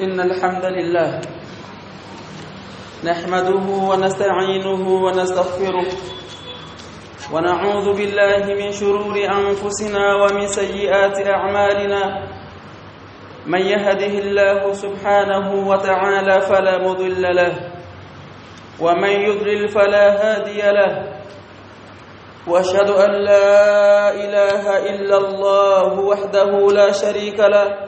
إن الحمد لله نحمده ونستعينه ونستغفره ونعوذ بالله من شرور أنفسنا ومن سيئات أعمالنا. من يهده الله سبحانه وتعالى فلا مضل له ومن يضلل فلا هادي له. وأشهد أن لا إله إلا الله وحده لا شريك له.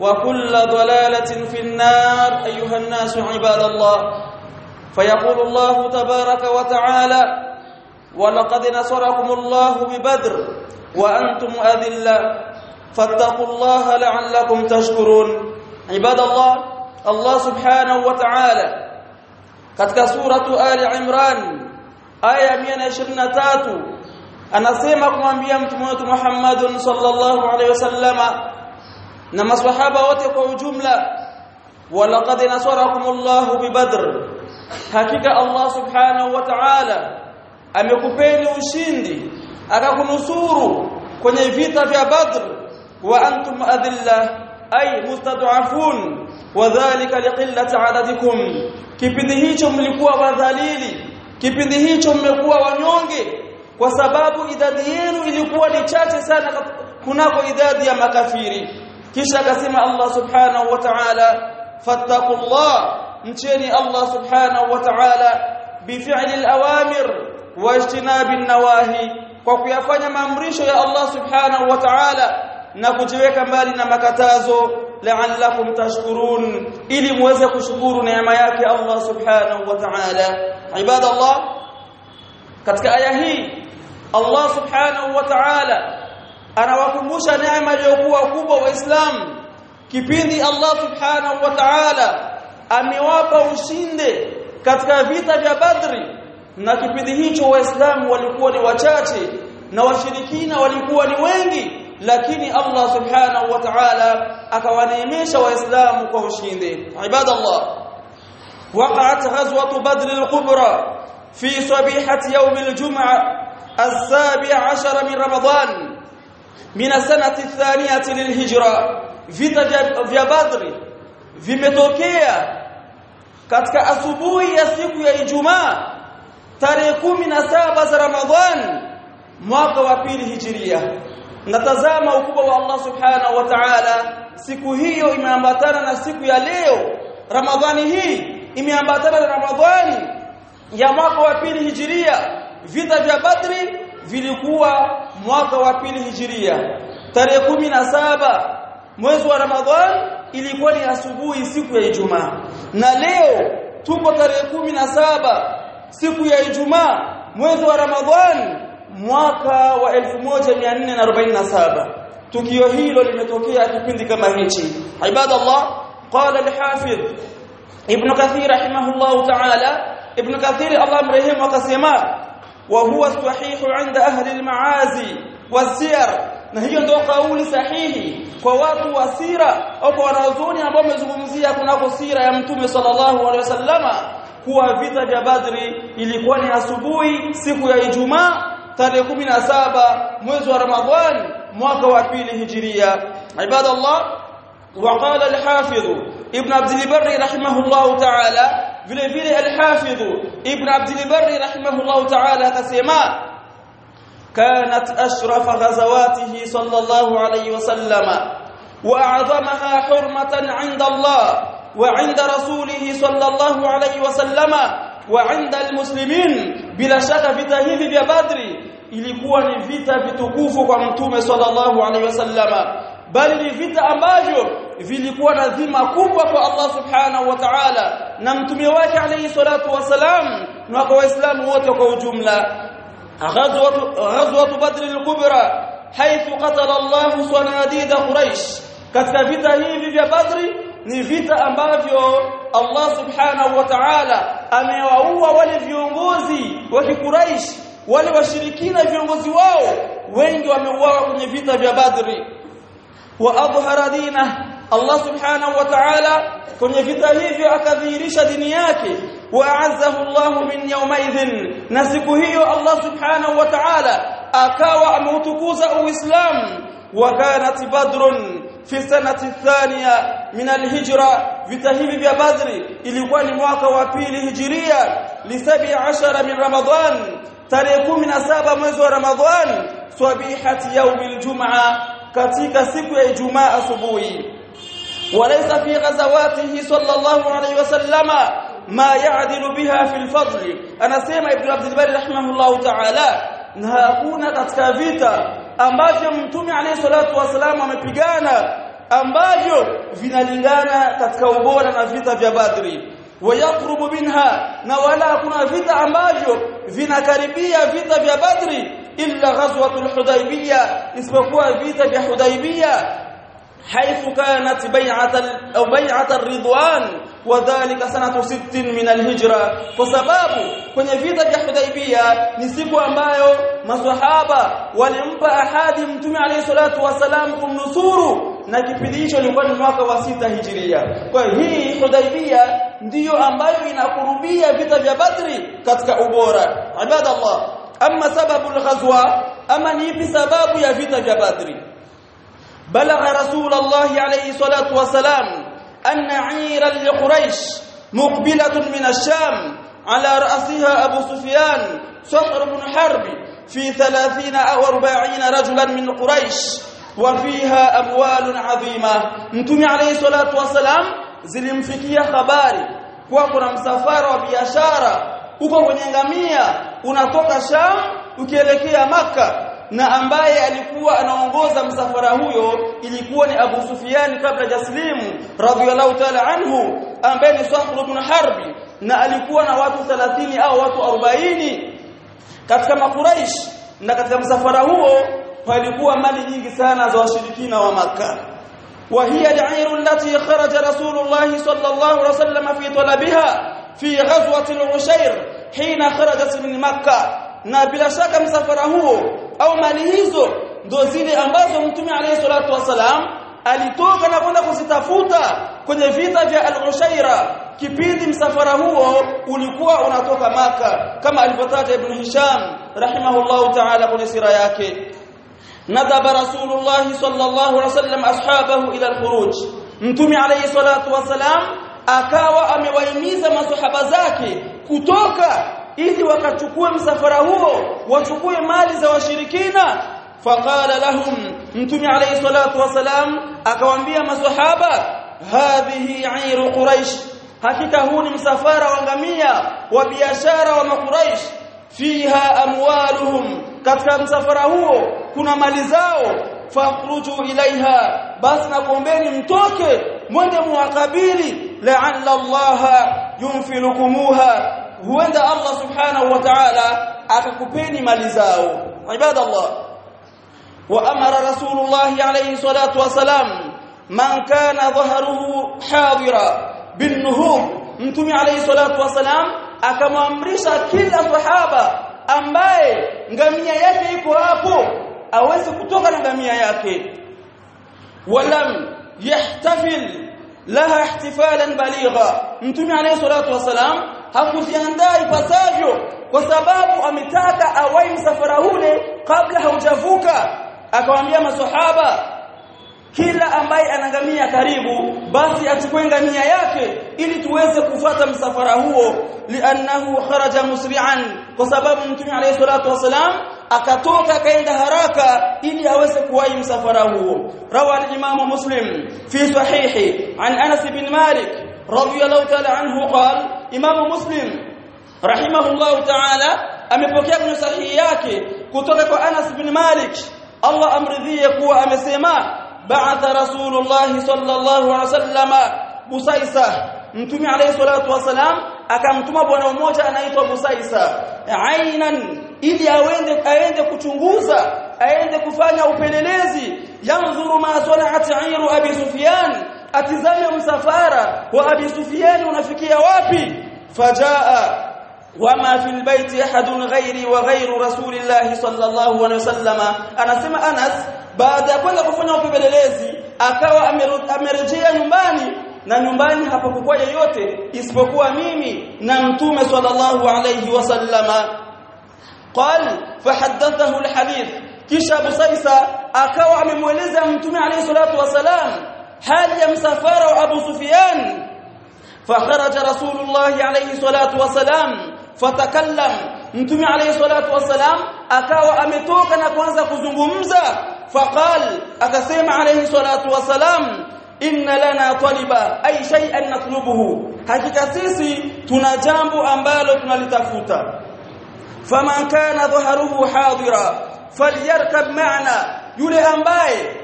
وكل ضلالة في النار أيها الناس عباد الله. فيقول الله تبارك وتعالى ولقد نصركم الله ببدر وأنتم أذلة فاتقوا الله لعلكم تشكرون. عباد الله الله سبحانه وتعالى katika suratu Ali Imran aya 123 anasema kumwambia mtume wetu Muhammad sallallahu alaihi wasallama na maswahaba wote kwa ujumla walaqad nasarakumullahu bibadr. Hakika Allah subhanahu wa ta'ala amekupeni ushindi akakunusuru kwenye vita vya badr. Wa antum adilla ay mustad'afun wadhālika liqillati adadikum. Kipindi hicho mlikuwa wadhalili kipindi hicho mmekuwa wanyonge kwa sababu idadi yenu ilikuwa ni chache sana kunako idadi ya makafiri kisha akasema Allah subhanahu wa ta'ala fattaqullah mcheni Allah subhanahu wa ta'ala bifi'li al-awamir wa ijtinabi an-nawahi kwa kuyafanya maamrisho ya Allah subhanahu wa ta'ala na kujiweka mbali na makatazo la'allakum tashkurun ili muweze kushukuru neema yake Allah subhanahu wa ta'ala ibadallah katika aya hii Allah subhanahu wa ta'ala anawakumbusha neema iliyokuwa kubwa waislamu kipindi Allah subhanahu wa ta'ala amewapa ushinde katika vita vya Badri na kipindi hicho waislamu walikuwa ni wachache na washirikina walikuwa ni wengi lakini Allah subhanahu wa ta'ala akawaneemesha waislamu kwa ushindi ibadallah وقعت غزوة بدر الكبرى في صبيحة يوم الجمعة السابع عشر من رمضان min sanati thaniyati lilhijra. Vita vya badri vimetokea katika asubuhi ya siku ya Ijumaa tarehe saba za Ramadhan mwaka wa pili hijiria natazama ukubwa wa Allah subhanahu wa ta'ala. Siku hiyo imeambatana na siku ya leo. Ramadhani hii imeambatana na Ramadhani ya mwaka wa pili hijiria vita vya Badri vilikuwa mwaka wa pili hijiria tarehe saba mwezi wa Ramadhan ilikuwa ni asubuhi siku ya Ijumaa na leo tuko tarehe saba siku ya Ijumaa mwezi wa Ramadhan mwaka wa 1447 tukio hilo limetokea kipindi kama hichi ibadallah qala al-hafidh ibn kathir rahimahullah ta'ala ibn kathir Allah mrehemu akasema وهو الصحيح عند أهل المعازي والسير. نهي ندو قول صحيح كواط وسيرة أو كوانازوني أبو مزغمزية كناكو سيرة يمتومي صلى الله عليه وسلم كوا فيتا جبادري إلي كواني أسبوي سيكو يا إجماع من أسابة مزو رمضان مواقع وكبيل هجرية عباد الله وقال الحافظ ابن عبد البر رحمه الله تعالى vile vile ابن عبد البر رحمه الله تعالى akasema كانت اشرف غزواته صلى الله عليه وسلم واعظمها حرمه عند الله وعند رسوله صلى الله عليه وسلم وعند المسلمين bila shaka vita hivi vya badri ilikuwa ni vita vitukufu kwa mtume sallallahu alaihi wasallama bali ni vita ambavyo vilikuwa na dhima kubwa kwa Allah subhanahu wa ta'ala na mtume wake alayhi salatu wasalam na kwa waislamu wote kwa ujumla ghazwatu ghazwatu badr al-kubra haythu qatala Allah sanadid quraish katika vita hivi vya badri ni vita ambavyo Allah subhanahu wa ta'ala amewaua wale viongozi wa kikuraish wale washirikina viongozi wao wengi wameuawa kwenye vita vya badri وأظهر دينه. الله سبحانه وتعالى كني فيتاه في اكذيرش دينك وأعزه الله من يومئذ. نسكه الله سبحانه وتعالى. أكا اكوا امتكوز الاسلام وكانت بدر في السنة الثانية من الهجرة. فيتاهي في بدر. إلى كان موكه الثاني هجرية ل 17 من رمضان. تاريخ 17 من رمضان. صبيحة يوم الجمعة. Katika siku ya Ijumaa asubuhi walaysa fi ghazawatihi sallallahu alayhi wasallama ma ya'dilu biha fi al-fadl anasema ibn Abdul Bari rahimahullah ta'ala na hakuna katika vita ambavyo mtume alayhi salatu wasallam amepigana ambavyo vinalingana katika ubora na vita vya Badri wayaqrubu minha na wala hakuna vita ambavyo vinakaribia vita vya Badri إلا غزوة الحديبية اسمكوا فيتا بحديبية حيث كانت بيعة أو بيعة الرضوان وذلك سنة ست من الهجرة فسبب كني فيتا حديبية ني سيكو امبايو مسحابه ولمبا أحد متوم عليه الصلاة والسلام كنصور na kipindi hicho ni mwaka wa sita hijiria. Kwa hii Hudaybia ndiyo ambayo inakurubia vita vya Badri katika ubora. Ama ni ipi sababu ya vita vya Badri بلغ رسول الله عليه الصلاة والسلام أن عيرا لقريش مقبلة من الشام على رأسها أبو سفيان صخر بن حرب في ثلاثين أو أربعين رجلا من قريش وفيها أموال عظيمة. نتمي عليه الصلاة والسلام zilimfikia habari kuna msafara wa biashara uko kwenye ngamia unatoka Sham ukielekea maka na ambaye alikuwa anaongoza msafara huyo ilikuwa ni Abu Sufyan kabla jaslimu radhiyallahu ta'ala anhu ambaye ni Sahl ibn Harbi. Na alikuwa na watu 30 au watu 40 katika makuraish. Na katika msafara huo palikuwa mali nyingi sana za washirikina wa maka wa hiya al-ayru allati kharaja rasulullah sallallahu alaihi wasallam fi talabiha. في غزوة العشير حين خرجت من مكة na bila shaka msafara huo au mali hizo ndo zile ambazo mtume alayhi salatu wasalam alitoka na kwenda kuzitafuta kwenye vita vya al-Ushaira kipindi msafara huo ulikuwa unatoka maka kama alivyotaja Ibn Hisham rahimahullahu ta'ala kwenye sira yake nadaba rasulullah sallallahu alaihi wasallam ashabahu ila al-khuruj mtume alayhi salatu wasalam akawa amewahimiza masahaba zake kutoka ili wakachukue msafara huo wachukue mali za washirikina. Faqala lahum mtume alayhi salatu wasalam akawaambia masohaba hadhihi airu quraish hakika huu ni msafara wa ngamia wa biashara wa makuraish fiha amwaluhum katika msafara huo kuna mali zao. Fakhruju ilaiha basi nakuombeni mtoke mwende muwakabili لعل الله ينفلكموها. هو هوند الله سبحانه وتعالى أككوبيني مالي زاو عباد الله. وأمر رسول الله عليه الصلاة والسلام من كان ظهره حاضرا بالنهوض. متومي عليه الصلاة والسلام اكامامرشا كل صحابة أمباي غاميه yake iko hapo aweze kutoka na gamia yake ولم يحتفل لها احتفالا بليغا. نتمي عليه الصلاة والسلام. هكو سيانداي فساجو. وسباب أمتاك أوين سفرهول قبل هوجفوك أكو أمي أما صحابة كلا أمي أنغمية قريب بس أتكوين غمية يكي إلي تويزي كفات مسفرهو لأنه خرج مسرعا وسباب نتمي عليه الصلاة والسلام. Akatoka akaenda haraka ili aweze kuwahi msafara huo rawa al-imam muslim fi sahihi an anas bin malik radiyallahu ta'ala anhu qala imam muslim rahimahullah ta'ala amepokea kwenye sahihi yake kutoka kwa anas bin malik Allah amridhie kuwa amesema الله صلى الله عليه وسلم Busaisa Mtume alayhi salatu wasalam akamtuma bwana mmoja anaitwa Busaisa ainan ili aende aende kuchunguza aende kufanya upelelezi. Yanzuru ma sana'at ayru abi Sufyan atizame msafara wa abi Sufyan unafikia wapi? Fajaa. Wama fi baiti ahadun ghairi wa ghairu rasulillahi sallallahu alaihi wasallama anasema Anas baada ya kwenda kufanya upelelezi akawa amerejea nyumbani. Na nyumbani hapakuwa yeyote isipokuwa mimi na mtume sallallahu alayhi wasallama قال فحدثه الحديث. كيش ابو سيسا اكاو عمموليزا عليه الصلاة والسلام هل يمسفار أبو سفيان؟ فخرج رسول الله عليه الصلاة والسلام فتكلم. نتمي عليه الصلاة والسلام أكاو امتوك نكوانزا كزنبومزا فقال أكسيم عليه الصلاة والسلام إن لنا طلبا أي شيء نطلبه. هكذا سيسي تنجامب أمبالو تنالتفوتا faman kana dhaharuhu hadira falyarkab ma'na yule ambaye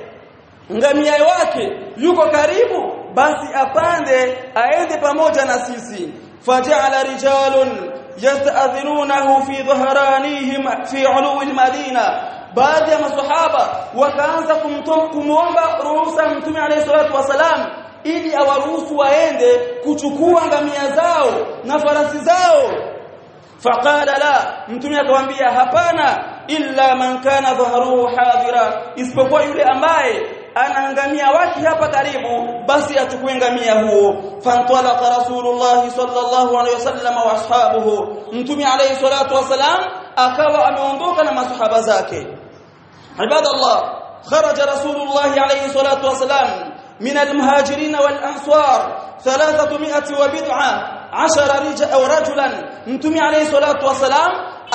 ngamia wake yuko karibu basi apande aende pamoja na sisi faja'ala rijalun yasta'dhinunahu fi dhahranihim fi 'uluwil al-madina baadhi ya maswahaba wakaanza kumwomba ruhusa mtume alayhi salatu wasalam ili awaruhusu waende kuchukua ngamia zao na farasi zao فقال لا متني اكوامبيا هبانا الا من كان ظهره حاضرا اسبقوا يله امباي انغاميا واشي هبا قريبو بس يتقوي انغاميا هو فانطلق رسول الله صلى الله عليه وسلم واصحابه متني عليه الصلاه والسلام اكوا امهوندوكا مع الصحابه زكي عباد الله خرج رسول الله عليه الصلاه والسلام من المهاجرين والانصار 300 وبدعه ashara rija au rajulan mtume alayhi salatu wasalam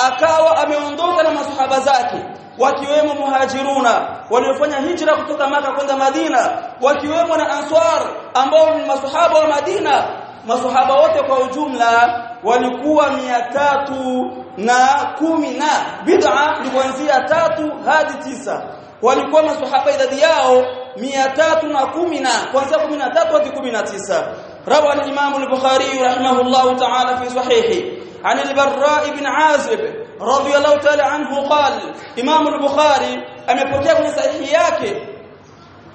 akawa ameondoka na masahaba zake wakiwemo muhajiruna waliofanya hijra kutoka maka kwenda Madina wakiwemo na answar ambao ni masahaba wa Madina. Masahaba wote kwa ujumla walikuwa tatu na kumi na bid'a ni kuanzia tatu hadi tisa. Walikuwa masahaba idadi yao mia tatu na kumi na kuanzia kumi na tatu hadi kumi na tisa. روى الإمام البخاري رحمه الله تعالى في صحيحه عن البراء بن عازب رضي الله تعالى عنه قال إمام البخاري أم يبقى في صحيحياك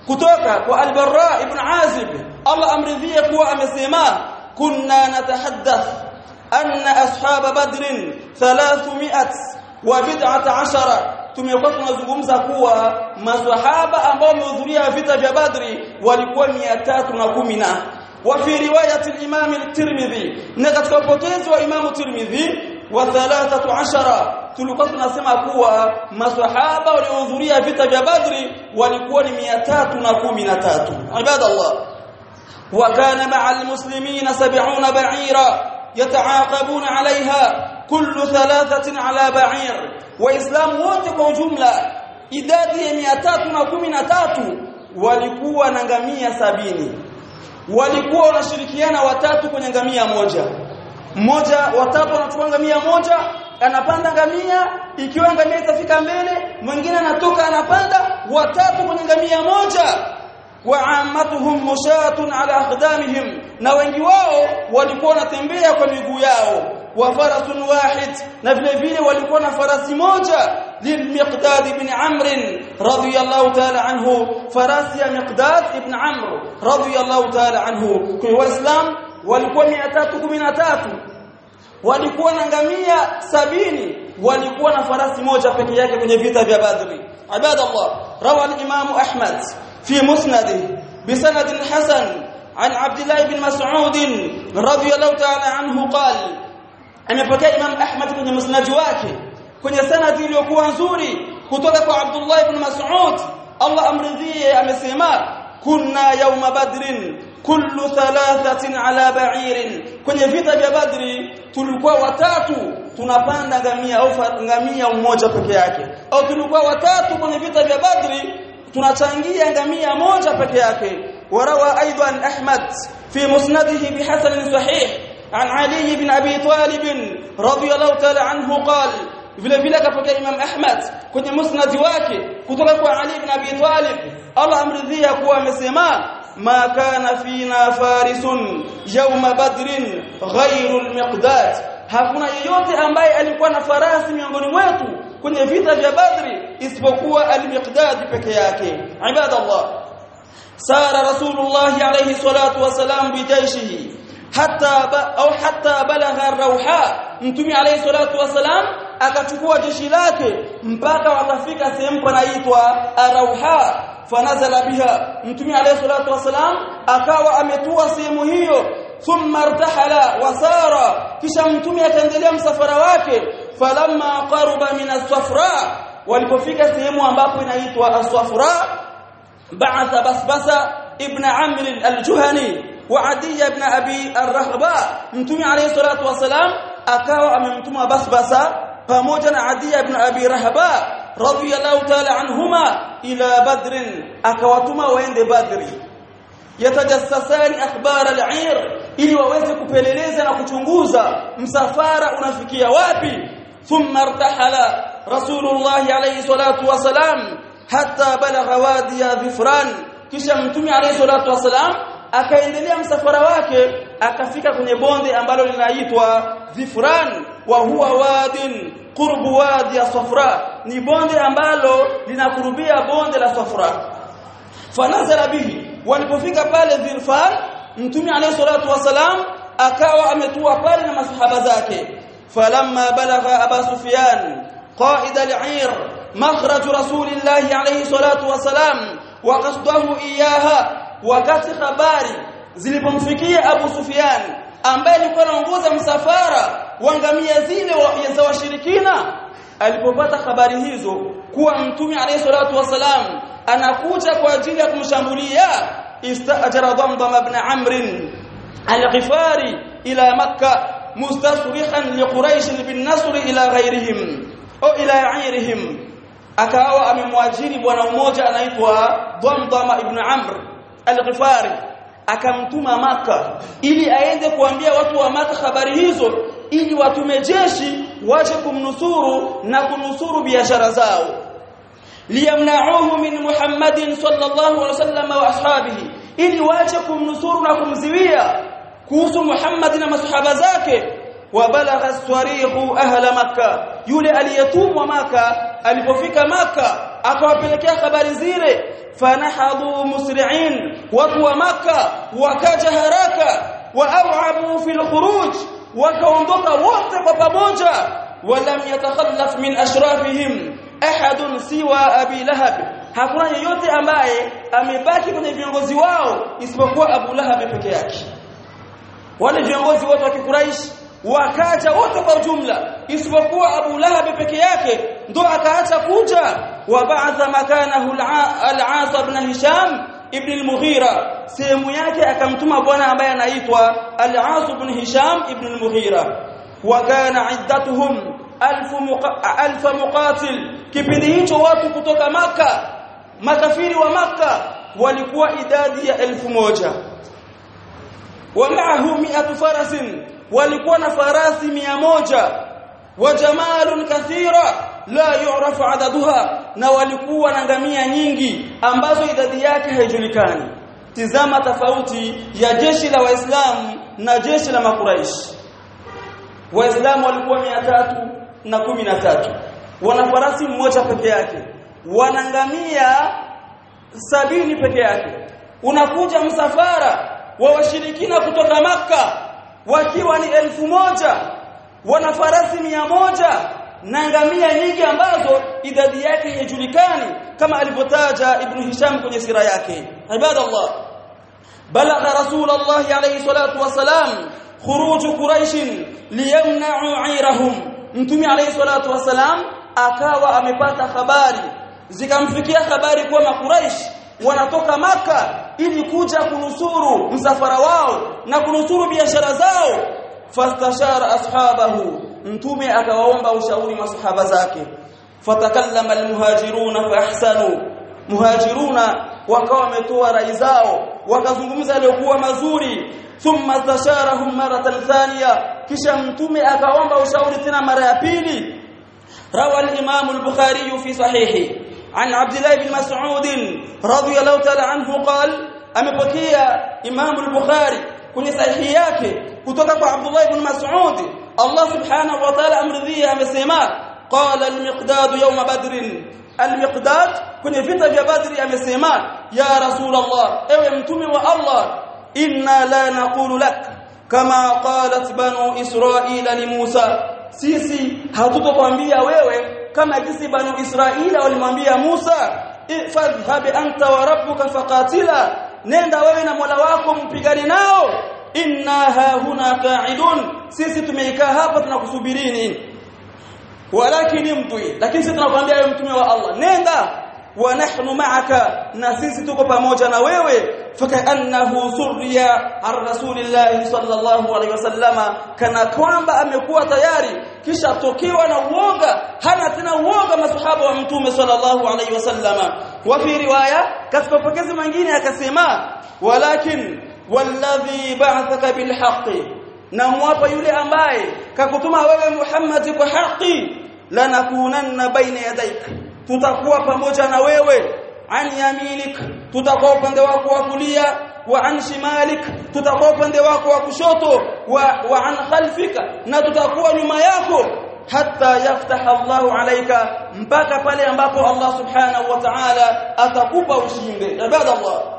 كتوكا والبراء بن عازب الله أمر ذيك وأمسيما كنا نتحدث أن أصحاب بدر ثلاثمائة وبدعة عشرة tumekuwa tunazungumza kuwa maswahaba ambao wamehudhuria vita vya badri walikuwa mia tatu na kumi na وفي رواية الإمام الترمذي نغت كبوتيز وإمام الترمذي وثلاثة عشرة تلقات نسمى قوة ما صحابة لأنظرية فتا جبادر ولكون مياتات نقوم نتات عباد الله وكان مع المسلمين سبعون بعيرا يتعاقبون عليها كل ثلاثة على بعير. وإسلام واتق جملة إدادية مياتات نقوم نتات ولكون نغمية سبيني. Walikuwa wanashirikiana watatu kwenye ngamia moja. Mmoja watatu wanachukua ngamia moja anapanda ngamia ikiwa ngamia itafika mbele mwingine anatoka anapanda watatu kwenye ngamia moja. Wa amatuhum mushatun ala aqdamihim. Na wengi wao walikuwa wanatembea kwa miguu yao wa farasun wahid na vile vile walikuwa na farasi moja للمقداد بن عمرو رضي الله تعالى عنه فراسي مقداد بن عمرو رضي الله تعالى عنه kwa waislamu walikuwa 313 walikuwa na ngamia sabini walikuwa na farasi moja peke yake kwenye vita vya Badri ibadallah rawa al-imam Ahmad fi musnadihi بسند حسن عن عبد الله بن مسعود رضي الله تعالى عنه قال amepokea Imam Ahmad kwenye musnad wake kwenye sanadi iliyokuwa nzuri kutoka kwa Abdullah ibn Mas'ud Allah amridhie amesema kunna yawma badrin kullu thalathatin ala ba'irin kwenye vita vya badri tulikuwa watatu tunapanda ngamia au ngamia mmoja peke yake au tulikuwa watatu kwenye vita vya badri tunachangia ngamia moja peke yake warawa aidan ahmad fi musnadihi bihasan sahih عن علي بن طالب رضي الله تعالى عنه قال vile vile akapokea Imam Ahmad kwenye musnad wake kutoka kwa Ali ibn Abi Talib Allah amridhia kuwa amesema ma kana fina farisun yawma badrin ghairu al-miqdad hakuna yeyote ambaye alikuwa na farasi miongoni mwetu kwenye vita vya Badri isipokuwa al-miqdad peke yake ibadallah sara rasulullah alayhi salatu wasalam bijaishihi hatta au hatta balagha ar-rawha mtume alayhi salatu wasalam akachukua jeshi lake mpaka wakafika sehemu panaitwa Arauha fanazala biha mtume alayhi salatu wasalam akawa ametua sehemu hiyo thumma irtahala wasara kisha mtume akaendelea msafara wake falamma qaruba min as-safra walipofika sehemu ambapo inaitwa as-safra ba'atha basbasa ibn amr al-juhani وعدي بن أبي الرهباء نتمي عليه الصلاة والسلام أكاو أمنتما بسبسا فموجنا عدي بن أبي رهباء رضي الله تعالى عنهما إلى بدر. أكواتما وين دي بدري يتجسسان أخبار العير. إلي وويزك بليليزن أخوشنغوزا مسافارة أنفكي وابي. ثم ارتحل رسول الله عليه الصلاة والسلام حتى بلغ وادي ذفران كشم تمي عليه الصلاة والسلام؟ Akaendelea msafara wake akafika kwenye bonde ambalo linaitwa Dhifran wa huwa wadin qurbu wadi Safra ni bonde ambalo linakurubia bonde la Safra fanazala bihi walipofika pale Dhifran mtume alayhi salatu wasalam akawa ametua pale na masahaba zake falamma balagha Aba Sufyan العير مخرج رسول الله عليه الصلاه والسلام وقصده اياها wakati habari zilipomfikia Abu Sufyan ambaye alikuwa anaongoza msafara wa ngamia zile za washirikina alipopata habari hizo kuwa mtume alayhi salatu wasalam anakuja kwa ajili ya kumshambulia istajara Damdam ibn Amr al-Ghifari ila Makkah mustasrihan liquraish bin Nasr ila ghayrihim au ila ghayrihim akawa amemwajiri bwana mmoja anaitwa Damdam ibn Amr al-Ghifari akamtuma maka ili aende kuambia watu wa maka habari hizo ili watume jeshi waje kumnusuru na kunusuru biashara zao liyamna'uhu min Muhammadin sallallahu alaihi wasallam wa ashabihi ili waje kumnusuru na kumziwia kuhusu Muhammad na masahaba zake wabalagha swarihu ahla makka yule aliyetumwa maka alipofika maka akawapelekea habari zile fanahadhu musri'in watu wa maka wakaja haraka wa aw'abu fil khuruj wakaondoka wote kwa pamoja walam yatakhallaf min ashrafihim ahadun siwa abi lahab hakuna yeyote ambaye amebaki kwenye viongozi wao isipokuwa abu lahab peke yake wale viongozi wote wa kikuraishi wakaja wote kwa jumla isipokuwa Abu Lahab peke yake ndo akaacha kuja wa ba'atha makanahu al-As ibn Hisham ibn al-Mughira sehemu yake akamtuma bwana ambaye anaitwa al-As ibn Hisham ibn al-Mughira wa kana iddatuhum alf muqatil kipindi hicho watu kutoka maka makafiri wa maka walikuwa idadi ya elfu moja wa ma'ahu mi'atu farasin walikuwa na farasi mia moja. Wa jamalun kathira la yu'rafu adaduha na walikuwa na ngamia nyingi ambazo idadi yake haijulikani. Tizama tofauti ya jeshi la waislamu na jeshi la makuraishi. Waislamu walikuwa tatu na kumi na tatu. Wana farasi mmoja peke yake. Wana ngamia sabini peke yake. Unakuja msafara wa washirikina kutoka maka wakiwa ni elfu moja wana farasi mia moja na ngamia nyingi ambazo idadi yake haijulikani kama alivyotaja ibn Hisham kwenye sira yake ibadallah balagha rasulullah alayhi salatu wasalam khuruj quraish liyamna'u 'ayrahum mtume alayhi salatu wasalam akawa amepata habari zikamfikia habari kuwa makuraish wanatoka maka ili kuja kunusuru msafara wao na kunusuru biashara zao fastashara ashabahu mtume akawaomba ushauri masahaba zake fatakallama almuhajiruna fa ahsanu muhajiruna wakawa wametoa rai zao wakazungumza yaliyokuwa mazuri thumma tasharahum maratan thaniya kisha mtume akaomba ushauri tena mara ya pili rawa al-imam al-bukhari fi sahihi عن عبد الله بن مسعود رضي الله تعالى عنه قال amepokea Imam al-Bukhari kwenye sahihi yake kutoka kwa Abdullah ibn Mas'ud Allah subhanahu wa ta'ala amridhia amesema qala al-miqdad yawm badr al-miqdad kwenye vita vya badri amesema ya rasul Allah ewe mtume wa Allah inna la naqulu lak kama qalat banu israila li Musa sisi hatutokwambia wewe kama jinsi banu israila walimwambia Musa ifadhhab anta wa rabbuka faqatila nenda wewe na Mola wako mpigane nao inna hahuna qa'idun sisi tumeikaa hapa tunakusubirini walakini mtwi lakini sisi tunakwambia wewe mtume wa Allah nenda ma'aka na sisi tuko pamoja na wewe fakaannahu surriya ar rasulillahi sallallahu alaihi wasallama kana kwamba amekuwa tayari kisha tokiwa na uoga hana tena uoga masahaba wa mtume sallallahu alaihi wasallama wa fi riwaya katika pokezi mwingine akasema walakin walladhi ba'athaka bilhaqqi na mwapa yule ambaye kakutuma wewe Muhammad kwa haki lanakunanna baina yadayka tutakuwa pamoja na wewe an yaminik tutakuwa upande wako wa kulia wa an shimalik tutakuwa upande wako wa kushoto wa, wa an khalfika na tutakuwa nyuma yako hatta yaftaha Allahu alayka mpaka pale ambapo Allah subhanahu wa ta'ala atakupa ushindi ibadallah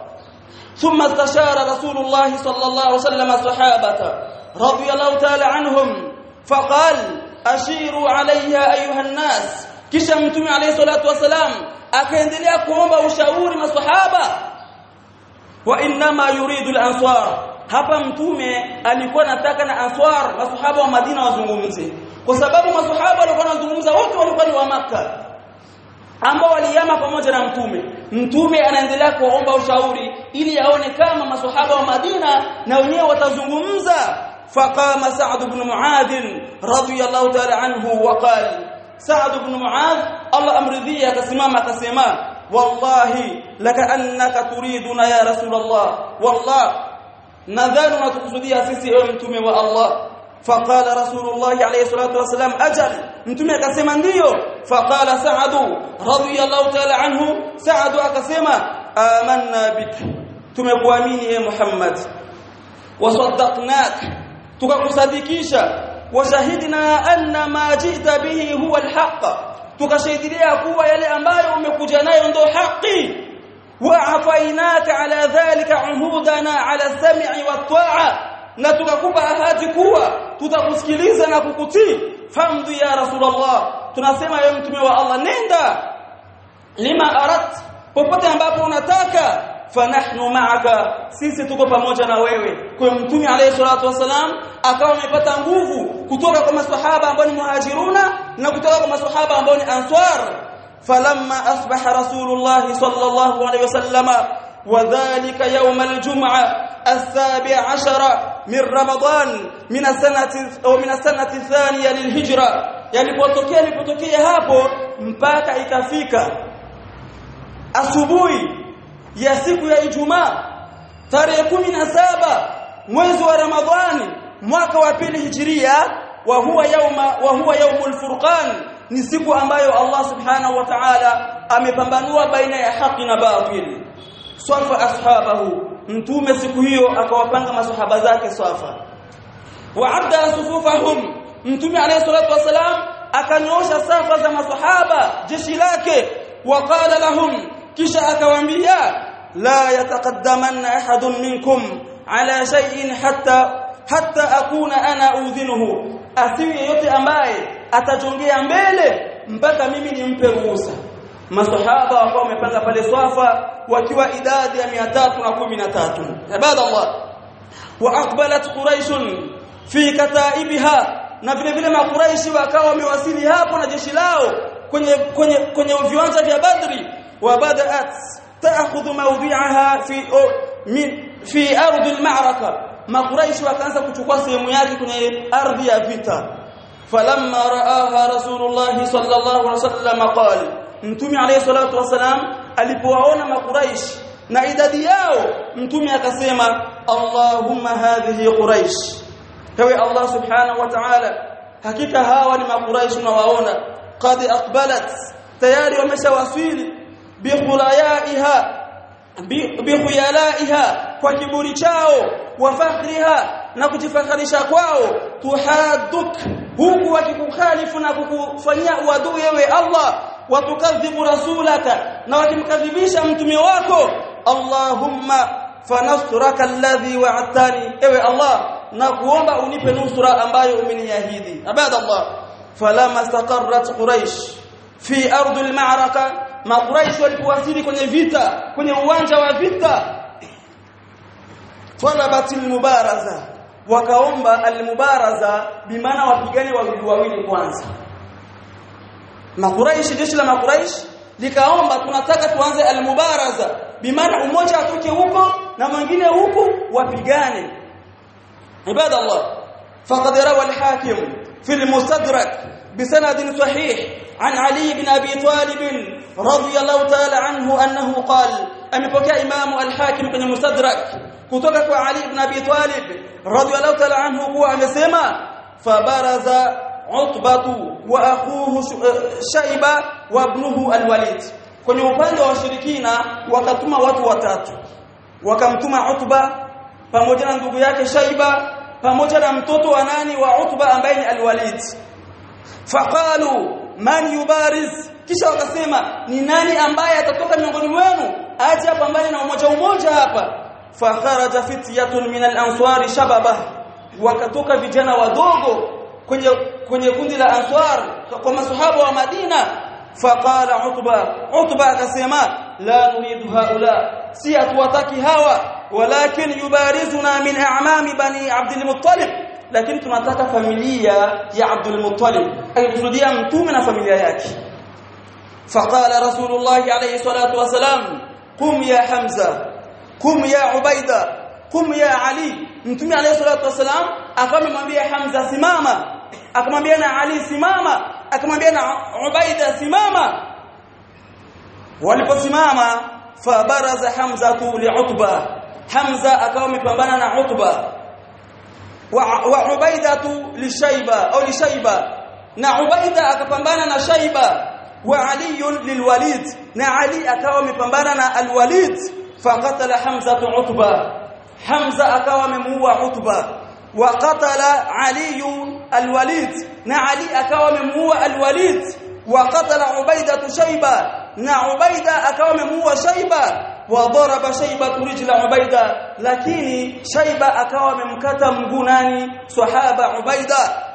الله صلى الله عليه وسلم الصحابه رضي الله تعالى عنهم فقال اشيروا عليها ايها الناس kisha mtume alayhi salatu wasalam akaendelea kuomba ushauri maswahaba wa inma yuridu al-ansar hapa mtume alikuwa anataka na answar maswahaba wa Madina wazungumze kwa sababu maswahaba walikuwa wanazungumza wote walikuwa ni wa maka ambao waliyama pamoja na mtume mtume anaendelea kuomba ushauri ili aone kama maswahaba wa Madina na wenyewe watazungumza faqama Sa'd ibn Muadh radiyallahu ta'ala anhu wa سعد بن معاذ الله امرذي يتسمم اتسمى والله لكأنك تريدنا يا رسول الله. والله نذان وتقصدي سيسي أو متومي والله فقال رسول الله عليه الصلاة والسلام أجل متومي اتسمى نيو فقال سعد رضي الله تعالى عنه سعد اتسمى آمنا بك. تمكوامني يا محمد. وصدقناك. تكون صادقيشه washahidna anna ma ji'ta bihi huwa alhaq tukashahidia kuwa yale ambayo umekuja nayo ndo haki wa afainaka ala dhalika uhudana ala sam'i wa ta'a na tukakupa ahadi kuwa tutakusikiliza na kukutii famdu ya rasulullah tunasema wewe mtume wa Allah nenda lima arat popote ambapo unataka fanahnu ma'aka sisi tuko pamoja na wewe kwa mtume alayhi salatu wasalam akawa amepata nguvu kutoka kwa maswahaba ambao ni muhajiruna na kutoka kwa maswahaba ambao ni answar falamma asbaha rasulullah sallallahu alayhi wasallama وذلك يوم الجمعة السابع عشر من رمضان من السنة أو من السنة الثانية للهجرة yalipotokea lipotokea hapo mpaka ikafika asubuhi ya siku ya Ijumaa tarehe 17 mwezi wa Ramadhani mwaka wa pili hijiria wa huwa yauma wa huwa yaumul furqan ni siku ambayo Allah subhanahu wa ta'ala amepambanua baina ya haki na batili swafa ashabahu mtume siku hiyo akawapanga masahaba zake swafa wa abda sufufahum mtume alayhi salatu wasalam akanyosha safa za masahaba jeshi lake. Waqala lahum kisha akawaambia la يتقدمن احد منكم على شيء حتى حتى اكون انا اذنه asiwi yote ambaye atajongea mbele mpaka mimi nimpe ruhusa. Masahaba wakawa wamepanga pale swafa wakiwa idadi ya 313 ibadallah. Wa aqbalat quraish fi kataibiha. Na vile vile makuraishi wakawa wamewasili hapo na jeshi lao kwenye kwenye kwenye viwanja vya Badri. Wa badaat mawdi'aha fi o, min fi ardi al-ma'raka makuraishi wakaanza kuchukua sehemu yake kwenye ardhi ya vita falamma ra'aha rasulullah sallallahu alaihi wasallam qala mtume alayhi salatu wasalam alipowaona makuraishi na idadi yao mtume akasema allahumma hadhihi quraish ewe allah subhanahu wa ta'ala hakika hawa ni makuraish unawaona qad aqbalat tayari wameshawasili bikhulaiha bikhuyalaiha kwa kiburi chao wa fakhriha na kujifakharisha kwao tuhaduk huku wakikukhalifu na kukufanyia uadui ewe Allah watukadhibu rasulaka na wakimkadhibisha mtume wako Allahumma fanasraka alladhi wa'adtani ewe Allah na kuomba unipe nusra ambayo umeniahidi abadallah falama istaqarrat quraish fi ardi al-ma'raka makuraishi walipowasili kwenye vita kwenye uwanja wa vita. Talabatil mubaraza wakaomba al-mubaraza bi maana wapigane wawili wawili kwanza. Makuraishi jeshi la makuraishi likaomba tunataka tuanze al-mubaraza. Bi maana umoja atoke huko na mwingine huku wapigane. Ibadallah. Faqad rawa al-hakim fi al-mustadrak bi sanadin sahih an ali ibn abi talib رضي الله تعالى عنه أنه قال أمبك إمام الحاكم بن المستدرك كتبك علي بن أبي طالب رضي الله تعالى عنه هو أمسيما فبرز عطبة وأخوه شعبة وابنه الوليد كن يقال وشركين وكتم وتوتات وكمتم عطبة فمجرى ندقياك شعبة فمجرى امتطو أناني وعطبة أمين الوليد فقالوا من يبارز kisha wakasema ni nani ambaye atatoka miongoni mwenu aje apambane na umoja umoja hapa fakharaja fityatun min al-answar shababa wakatoka vijana wadogo kwenye kwenye kundi la answar kwa masahaba wa Madina faqala utba utba akasema la nuridu haula si atuwataki hawa walakin yubarizuna min a'mami bani Abdul Muttalib lakini tunataka familia ya Abdul Muttalib akikusudia mtume na familia yake فقال رسول الله عليه الصلاة والسلام قم يا حمزة قم يا عبيدة قم يا علي. نتمي عليه الصلاة والسلام أقام من بي حمزة سماما أقام بينا علي سماما أقام بينا عبيدة سماما. ولقى سماما فبرز حمزة لعطبة حمزة أقام بمبانا عطبة وعبيدة لشيبة أو لشيبة. نعبيدة أقام بانا شيبة. وعلي للوليد نعلي اكاوى مبمبانا الوليد فقتل حمزة عطبة حمزة اكاوى ممو عطبة وقتل علي الوليد نعلي اكاوى ممو الوليد وقتل عبيدة شيبة نعبيدة اكاوى ممو شيبة وضرب شيبة رجل عبيدة لكن شيبة اكاوى ممكتم قناني صحابة عبيدة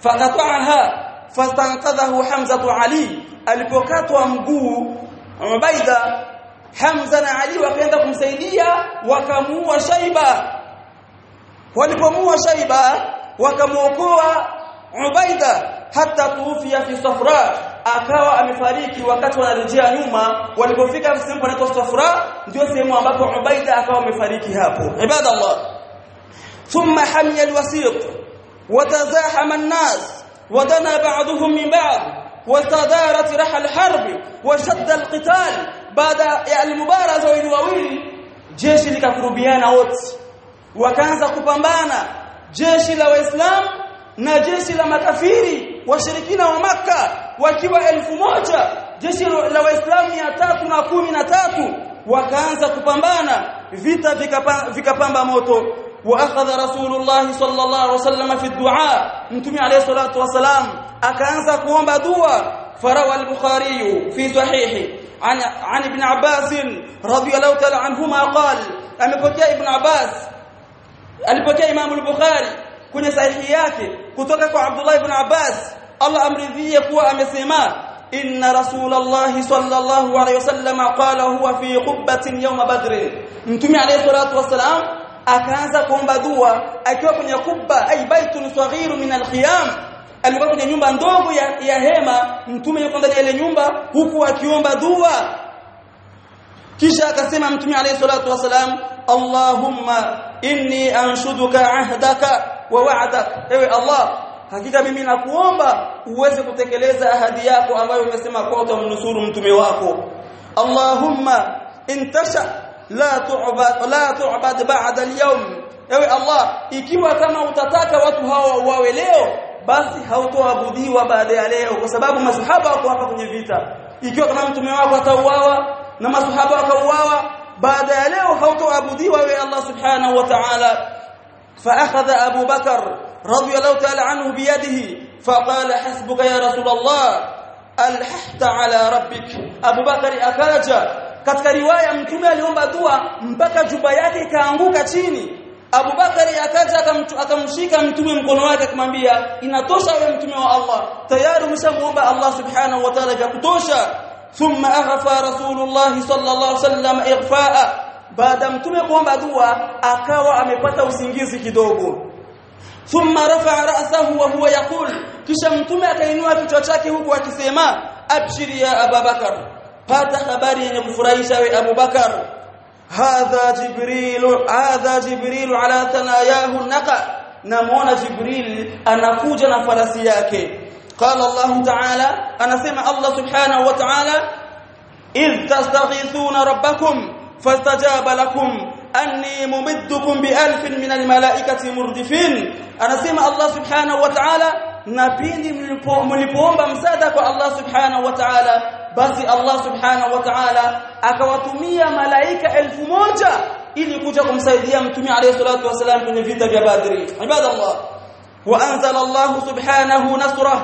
فقطعها fastanqadhahu hamza ali alipokatwa mguu ubaida hamza na ali wakaenda kumsaidia wakamuua shaiba walipomuua shaiba wakamuokoa ubaida hata tuufia fi safra akawa amefariki wakati wanarejea nyuma walipofika sehemu panaitwa Safra ndio sehemu ambapo Ubaida akawa amefariki hapo ibadallah thumma hamiya alwasiq watazahama an-nas wadana بعضهم من بعض وتدارت raha الحرب وشد القتال. بعد المبارزه wa wawili jeshi likakurubiana wote wakaanza kupambana jeshi la waislamu na jeshi la makafiri washirikina wa maka wakiwa elfu moja jeshi la waislamu tatu na kumi na tatu wakaanza kupambana vita vikapamba vika moto وأخذ رسول الله صلى الله عليه وسلم في الدعاء. أنتم عليه الصلاة والسلام. اكانزا كوما دعاء فروى البخاري في صحيحه. عن عن ابن عباس رضي الله تعالى عنهما قال امكوتيا ابن عباس. البكي إمام البخاري. كني صحيحه yake kutoka kwa Abdullah ibn Abbas Allah amridhie kwa amesema inna rasulullah sallallahu alayhi wasallam qala huwa fi qubbatin yawm badr mtume عليه الصلاة والسلام. Akaanza kuomba dua akiwa kwenye kubba ay baitun saghiru min alkhiyam alikuwa kwenye nyumba ndogo ya, ya hema mtume yuko ndani ya ile nyumba huku akiomba dua kisha akasema mtume alayhi salatu wasalam Allahumma inni anshuduka ahdaka wa wa'dak ewe Allah hakika mimi nakuomba uweze kutekeleza ahadi yako ambayo umesema kwa utamnusuru mtume wako Allahumma intasha la tu'bad la tu'bad ba'da al-yawm ewe Allah ikiwa kama utataka watu hawa wawe leo basi hautoabudiwa baada ya leo kwa sababu masahaba wako hapa kwenye vita ikiwa kama mtume wako atauawa na masahaba wakauawa baada ya leo hautoabudiwa wewe Allah subhanahu wa ta'ala فاخذ ابو بكر رضي الله تعالى عنه بيده فقال حسبك يا رسول الله الححت على ربك ابو بكر akaja katika riwaya mtume aliomba dua mpaka juba yake ikaanguka chini Abu Bakari akaja akamshika mtume mkono wake akamwambia inatosha wewe mtume wa Allah tayari umeshamuomba Allah subhanahu wa ta'ala vya kutosha thumma aghfa rasulullah sallallahu alaihi wasallam ighfaa baada mtume kuomba dua akawa amepata usingizi kidogo thumma rafa'a ra'sahu wa huwa yaqul kisha mtume akainua kichwa chake huku akisema abshir ya pata habari yenye kufurahisha we abubakar hadha jibril hadha jibril ala tanayahu naqa namuona jibril anakuja na farasi yake qala allah ta'ala anasema allah subhanahu wa ta'ala idh tastaghithuna rabbakum fastajaba lakum anni mumiddukum bialfin min almalaikati murdifin anasema allah subhanahu wa ta'ala na pindi mlipoomba msaada kwa allah subhanahu wa ta'ala basi Allah subhanahu wa ta'ala akawatumia malaika elfu moja ili kuja kumsaidia mtume alayhi salatu wasalam kwenye vita vya Badri ibadallah wa anzala Allah subhanahu nasrah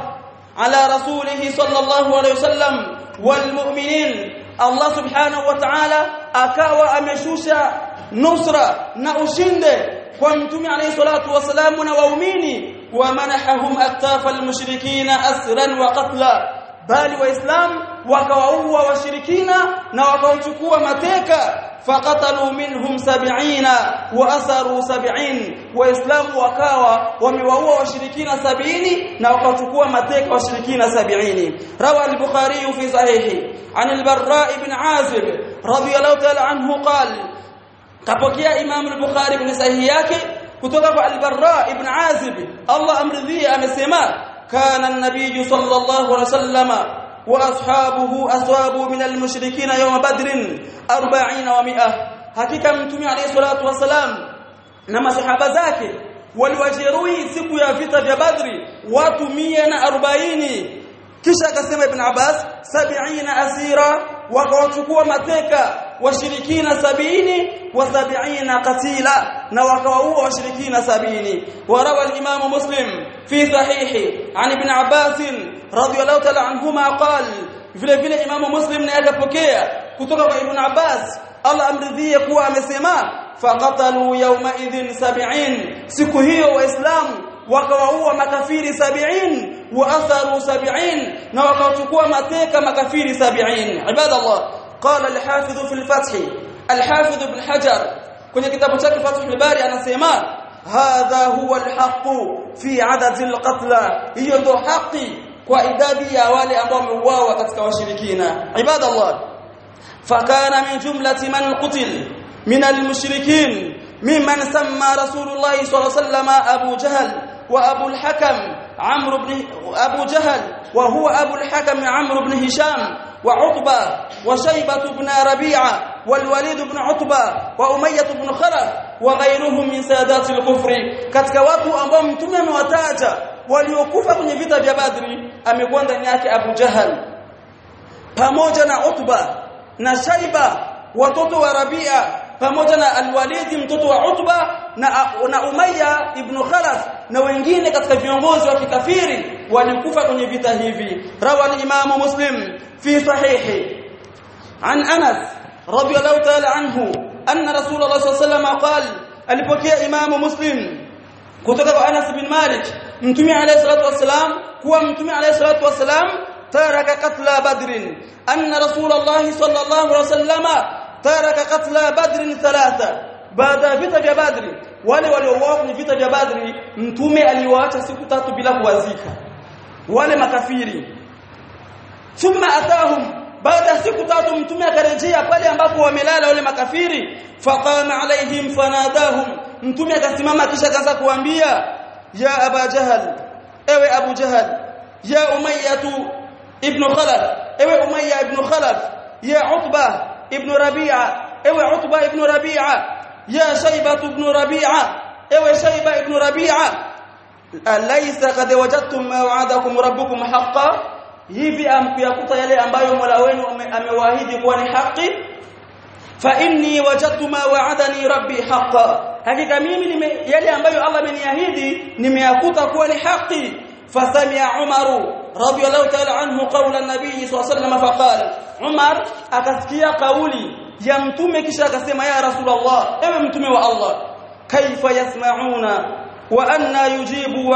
ala rasulih sallallahu alayhi wasallam wal mu'minin Allah subhanahu wa ta'ala akawa ameshusha nusra na ushinde kwa mtume alayhi salatu wasalam na waumini wa manahahum aktafa almushrikina asran wa qatla bali waislamu wakawaua washirikina na wakauchukua mateka faqatalu minhum 70 wa asaru 70 waislamu wakawa wamewaua washirikina 70 na wakachukua mateka washirikina 70 rawa al-bukhari fi sahihi an al-barra ibn azib radiyallahu ta'ala anhu qala kapokea imam al-bukhari kwenye sahihi yake kutoka kwa al-barra ibn azib Allah amridhia amesema كان النبي صلى الله عليه وسلم واصحابه اصابوا من المشركين يوم بدر 40 و100 hakika mtume alayhi salatu wasalam na masahaba zake waliwajeruhi siku ya vita vya badri watu 140 kisha akasema ibn abbas 70 asira wakawachukua mateka washirikina sabini wa sabina qatila na wakawaua washirikina sabini warawa al-imam muslim fi sahihi an ibn abbas radiyallahu ta'ala anhuma qala vile vile imam muslim naye akapokea kutoka kwa ibn abbas Allah amridhie kuwa amesema faqatalu yawma idhin 70 siku hiyo waislamu wakawaua makafiri 70 wa atharu 70 na wakachukua mateka makafiri 70 ibadallah قال الحافظ في الفتح الحافظ ابن حجر kwenye kitabu chake Fathul Bari anasema hadha huwa alhaq fi adad alqatla hiyo ndo haki kwa idadi ya wale ambao wameuawa katika washirikina ibadallah fakana min jumlati man qutil min almushrikin mimman samma rasulullah sallallahu alayhi wasallam abu jahl alhakam amr ibn abu jahl wa huwa abu alhakam amr ibn hisham وعقبة وشيبة بن ربيعة والوليد بن عتبة وأمية بن خلف وغيرهم من سادات الكفر katika watu ambao mtume amewataja waliokufa kwenye vita vya Badri amekuwa ndani yake Abu Jahal pamoja na Utba na Shaiba watoto wa Rabia pamoja na Al-Walid mtoto wa Utba na, na Umayya ibn Khalaf na wengine katika viongozi wa kikafiri walikufa kwenye vita hivi rawa al-Imam Muslim أنس رضي الله تعالى عنه أن رسول الله صلى الله عليه وسلم قال alipokea imamu muslim kutoka kwa Anas bin Malik mtume alayhi salatu wasalam kuwa mtume alayhi salatu wasalam taraka qatla badrin anna rasulullah sallallahu alayhi wasallam taraka qatla badri thalatha. Baada vita vya Badri wale waliouawa kwenye vita vya Badri mtume aliwaacha siku tatu bila kuwazika. Wale makafiri. Thumma atahum. Baada siku tatu mtume akarejea pale ambapo wamelala wale makafiri. Faqama alaihim fanadahum. Mtume akasimama kisha akaanza kuambia ya aba jahal ewe abu jahal ya umayyah ibn khalaf ewe umayyah ibn khalaf ya utba ابن ربيعة. اوي عتبة ابن ربيعة. يا شيبة ابن ربيعة. اوي شيبة ابن ربيعة. أليس قد وجدتم ما وعدكم ربكم حقا؟ هيفي أم يقوط يلي أم بايوم ولا وين أم واهدي قواني حقي؟ فإني وجدت ما وعدني ربي حقا. حقيقة ميمي يلي أم بايو الله من يهيدي نمي يقوط حقي. فسمع عمر radiyallahu ta'ala anhu qawla an-nabiy sallallahu alayhi wasallam faqala Umar akasikia kauli ya mtume kisha akasema ya rasulullah ewe mtume wa Allah kaifa yasma'una wa anna yujibu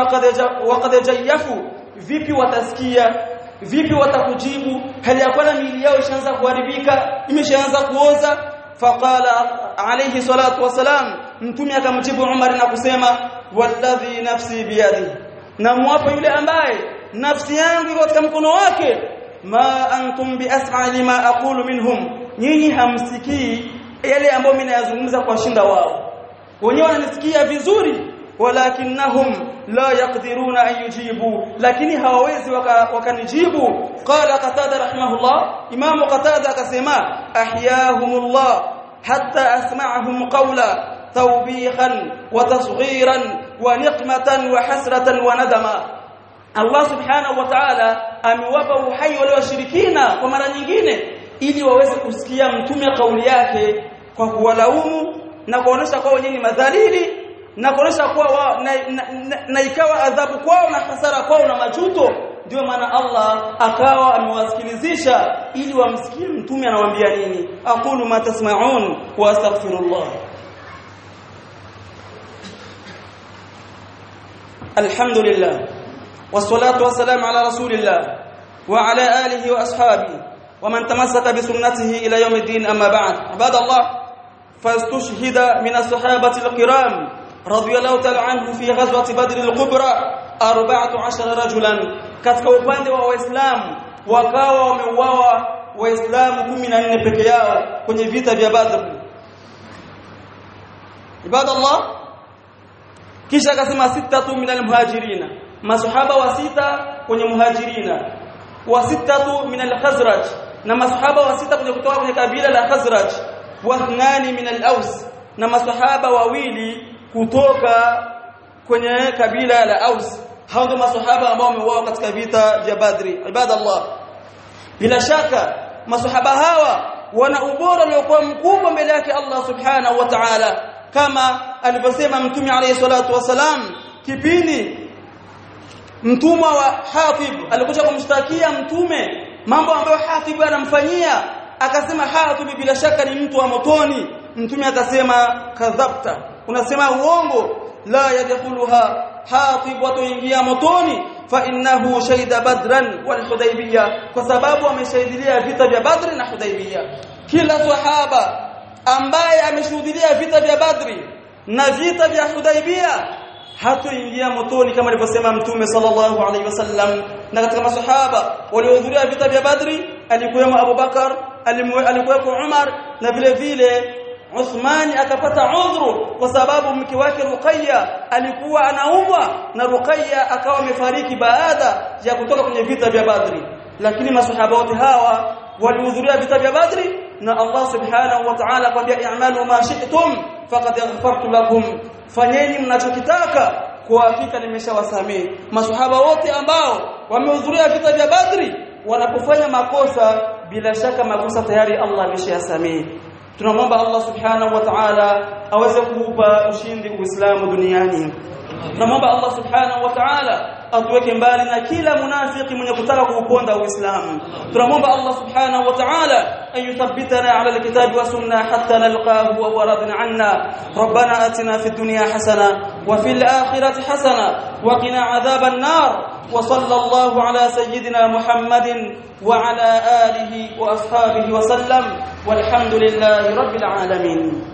wa qad jayyafu vipi watasikia vipi watakujibu hali ya kwamba miili yao ishaanza kuharibika imeshaanza kuoza faqala alayhi salatu wasalam mtume akamjibu Umar na kusema walladhi nafsi biyadi na muapo yule ambaye nafsi yangu iko katika mkono wake ma antum biasma lima aqulu minhum nyinyi hamsikii yale ambayo mimi nayazungumza kwa shinda wao wenyewe wananisikia vizuri walakinnahum la yaqdiruna an yujibu lakini hawawezi wakanijibu qala qatada rahimahullah imam qatada akasema ahyahumullah hatta asma'ahum qawla tawbihan wa tasghiran wa niqmatan wa hasratan wa nadama Allah subhanahu wa ta'ala amewapa uhai wale washirikina kwa mara nyingine ili waweze kusikia mtume kauli yake kwa kuwalaumu na kuonesha kwa wenyewe ni madhalili na kuonesha kuwa na, na, na, na ikawa adhabu kwao na hasara kwao na majuto. Ndio maana Allah akawa amewasikilizisha ili wamsikie mtume anawaambia nini. Aqulu ma tasma'un wa astaghfirullah. Alhamdulillah والصلاة والسلام على رسول الله وعلى آله وأصحابه ومن تمسك بسنته إلى يوم الدين. أما بعد عباد الله فاستشهد من الصحابة الكرام رضي الله تعالى عنه في غزوة بدر الكبرى أربعة عشر رجلا. كتكوبان دوا وإسلام وقاوا ومواوا وإسلام كمنا من بكياء كن يفيت بدر. عباد. الله كيشا قسم ستة من المهاجرين؟ Masahaba wa sita kwenye muhajirina wa sitatu minal khazraj na masahaba wa sita kwenye kutoka kwenye kabila la khazraj wa thnani minal aus na masahaba wawili kutoka kwenye kabila la aus hao ndio masahaba ambao wameuawa katika vita vya Badri ibadallah bila shaka masahaba hawa wana ubora uliokuwa mkubwa mbele yake Allah subhanahu wa ta'ala kama alivyosema mtume alayhi salatu wasalam kipindi mtumwa wa Hatib alikuja kumshtakia mtume mambo ambayo Hatib anamfanyia. Akasema Hatib bila shaka ni mtu wa motoni. Mtume akasema kadhabta. Unasema uongo. La yadkhuluha Hatib atoingia motoni. Fa innahu shahida badran wal hudaybiyah. Kwa sababu ameshahidia vita vya badri na hudaybiyah. Kila sahaba ambaye ameshuhudia vita vya badri na vita vya hudaybiyah hatoingia motoni kama alivyosema mtume sallallahu alaihi wasallam na katika masahaba waliohudhuria vita vya badri alikuwemo Abu Bakar alikuwemo Umar na vile vile Uthmani akapata udhuru kwa sababu mke wake Ruqayya alikuwa anaumwa na Ruqayya akawa amefariki baada ya kutoka kwenye vita vya Badri lakini masahaba wote hawa walihudhuria vita vya Badri na Allah subhanahu wa ta'ala kwambia i'malu ma shi'tum faqad ghafartu lakum fanyeni mnachokitaka kwa hakika nimeshawasamehe masahaba wote ambao wamehudhuria vita vya Badri wanapofanya makosa bila shaka makosa tayari Allah ameshayasamehe tunamwomba Allah subhanahu wa ta'ala aweze kuupa ushindi Uislamu duniani tunamwomba Allah subhanahu wa ta'ala atuweke mbali na kila munafiki mwenye kutaka kuuponda Uislamu. Tunamwomba Allah subhanahu wa ta'ala أن يثبتنا على الكتاب والسنة حتى نلقاه وهو راض عنا ربنا آتنا في الدنيا حسنة وفي الآخرة حسنة وقنا عذاب النار وصلى الله على سيدنا محمد وعلى آله وأصحابه وسلم والحمد لله رب العالمين